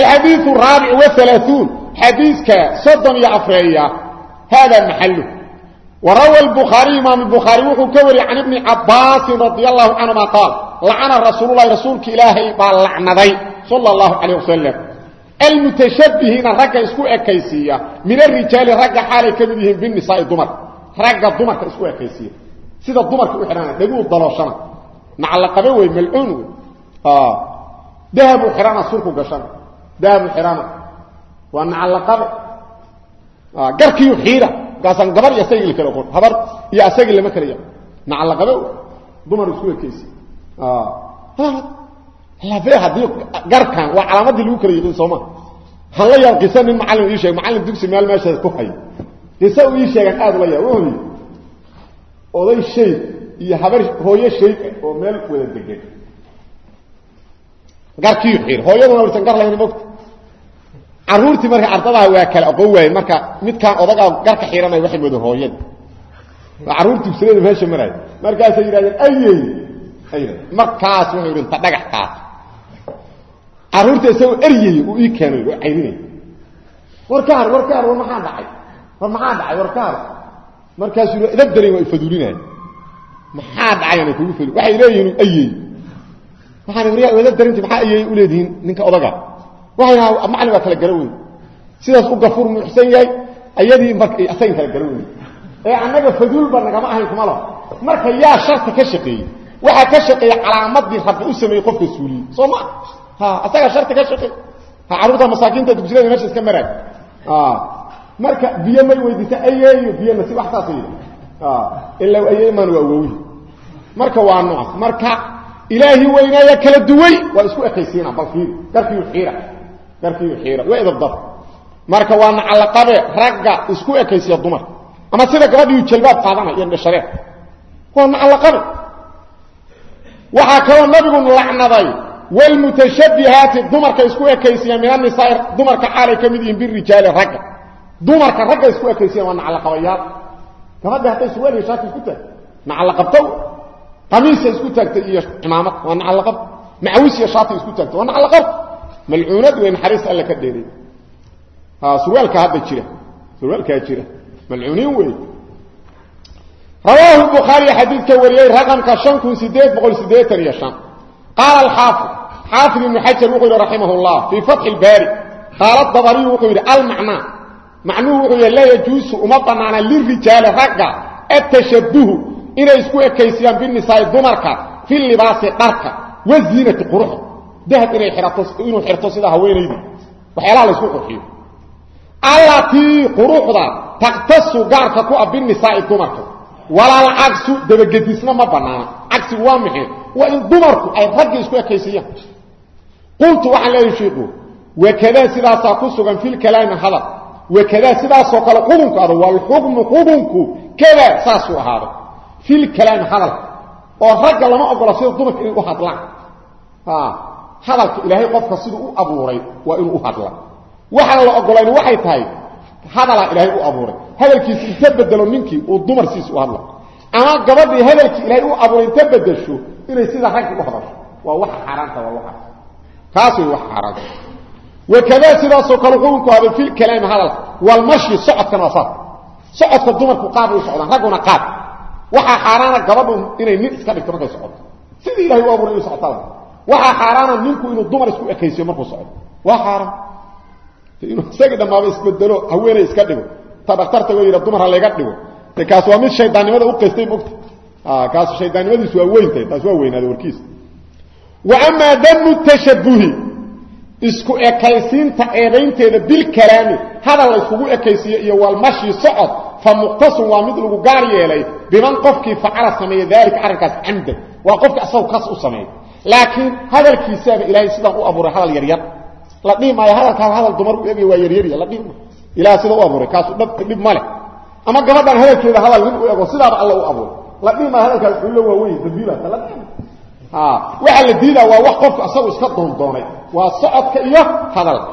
الحديث الرابع والثلاثون حديثك صدن يا أفريا هذا محله وروى البخاري امام البخاري وحو كوري عن ابن عباس رضي الله عنهما قال لعن رسول الله رسولك إلهي باللعنذي صلى الله عليه وسلم المتشبهين رقا اسكو اكيسية من الرجال رقا حالي كمدهم بالنساء الدمر رقا الدمر اسكو اكيسية سيدا الدمر كوحرانا دقوا الضلوشنا نعلق بوي ملعون آه ذهبوا حرانا سلكوا قشنا daabu xirana waa nacallaqada garkiyu xiida markaasaan gabar iyo asagii lakala oqon habar iyo asagii lama kalaya nacallaqada dumar isku ekeysa labe haddii garkan waa calaamaddii lagu kala yiqiin sooma han la yaan qisa nin macallin ii sheeg macallin dugsi meel meeshaas ku haya qisa uu ii sheegaan aad ula yaa wuxuu yidhi oday shayd iyo habar hooyo shayd oo meel wada degan garkiiu xiir hooyaduna aysan gar lahayn mogta caruurtii marka ardada waa kala aqoon waayeen marka midkaan odaga garka xiranay waxay moodo hooyada caruurtii dugsiga meesha maray markaas ay yiraahdeen ayay ayna markaas wuxuu yiri ta dhagax qaat carruurta isagoo eryay uu ii keenay oo caynay warkaar warkaar war maxaa dhacay? War maxaa dhacay warkaar markaas uu idab daray waa ifadulinay maxaa dhacay ana kugu fili waxay leeyihiin ayay waxaan wariyaa idab darinti maxaa ayay u leediin ninka odaga waxay macallin waa kala garaway sidaas u gafuur muxsan yahay ayadii markay asayn kala garaway ee annaga fadul ba nagama ahayn kuma la marka yaa sharta ka shaqeeyay waxa ka shaqeeya calaamadii rabbi u sameeyay qofka suuliye. Sooma ha asaga sharta ka shaqeey ha carruurta masaakiinta dugsiga meesha iska maray ha marka biyo may weydita ayeeyo biyo nasi wax illa ayeey man waa wawi marka waa nooc marka ilaahi weynaaya kala duway waa isku ekaysiina bal fiir garkii xiira garkii xiira waa idab dab. Marka waa nacalaqabe ragga isku ekaysiya dumar. Ama sida gabadhii jalbaab qaadanaya iyo dhashareed waa nacalaqabe waxaa kaloo nabigu lacnaday walmutashabihaati dumarka isku ekaysiya min annisaa dumarka xaalay ka mid yihiin birijaali ragga. Dumarka ragga isku ekaysiya waa nacalaqabayaal gabadha hadday suweel iyo shaati isku taag nacalaqabtow qamiisa isku taagtay iyo cimaamad waa nacalaqab macawis iyo shaati isku taagtay waa nacalaqab malcuunad way naxariis alle ka dheeray surwaalka hadda jira. Surwaalkaa jira. Malcuuniin wey rawaahu bukhaari xadiidka wariyey raqamka an kun sideed boqol sideean iyo an qaala xaafid xaafid ibnu xajar wuxuu yidhi raximah llah fii fatxi lbaari qaala dabariyu wuxuu yidhi almacnaa macnuhu wuxuu yidhi laa yajuusu uma bannaana lirijaali ragga atashabuhu inay isku ekaysiyaan binisaai dumarka fi libaasi dharka waziinati quruxda dahab inay xirato inuu xirto sida haweenayda waxyaalaha la isku qurxiyo. Allatii quruxda taqtasu gaarka ku ah abin nisaa'i dumarka. Walaal cagsu dabagedisna ma banaana cagsigu waa maxay? Waa in dumarku ay ragga isku ekaysayaan qultu waxaan leeyahay sheikhu wakadaa sidaasaa ku sugan fil kalaami hadal wakadaa sidaasoo kale qudunku ado walxukmu qudunku kadaa saasuu ahaado fil kalaami hadalka oo ragga lama ogola sida hadalka ilaahay qofka siduu u abuuray waa inuu u hadla. Waxaan la ogolayn waxay tahay hadalaa ilaahay u abuuray. Hadalkiisa inta bedelo ninkii uu dumarsiisa u hadla ama gabadhii hadalkii ilaahay u abuuray inta bedesho inay sida raggii u hadasho. Waa wax xaaraanta waa waxa taas waa wax xaaraanta. Wakada sidaasoo kale xukunku haba fil kalaam hadal. Wal mashi socodkana waa socodka dumarku qaab u socdaan ragguna qaab. Waxaa xaaraana gabadhu inay nin iska dhigto markay sidii ilaahay u abuuray inay waxa xaraana ninku inuu dumar isku ekaysiyo markuu socdo. Waa xaraan inuu isaga dhamaaba isbedelo haweenay iska dhigo. Ta dhakhtarta way yira dumar laga dhigo. Kaas waa mid shaydaanimada u qeystay mugta. Ah kaas shaydaanimadiisu waa weyntahay taas waa weynaada warkiis. Wa amma damu tashabbuhi isku ekaysiinta eedaynteeda bil kalaami hadal la iskugu ekaysiyo iyo wal mashi socod fa muqtasun waa mid lagu gaar yeelay biman qofkii facala sameeya dalika arrinkaas camda waa qofka asagu kas u sameeya laakiin hadalkiisaaba ilaahay sidan u abuuray hadal yar yar. La dhimaaya hadalkaas hadal dumar u eegay waa yaryar la dhima ilaa sida u abuuray kaas dhab dhib male ama gabadhan hadalkeeda hadal nin u eego sidaaba alla u abuuray. La dhimaaya hadalkaas wuxuu la waaweyn dabiila la dhima ha waxa la diidaa waa wax qofku asagu iska doondoonay waa socodka iyo hadalka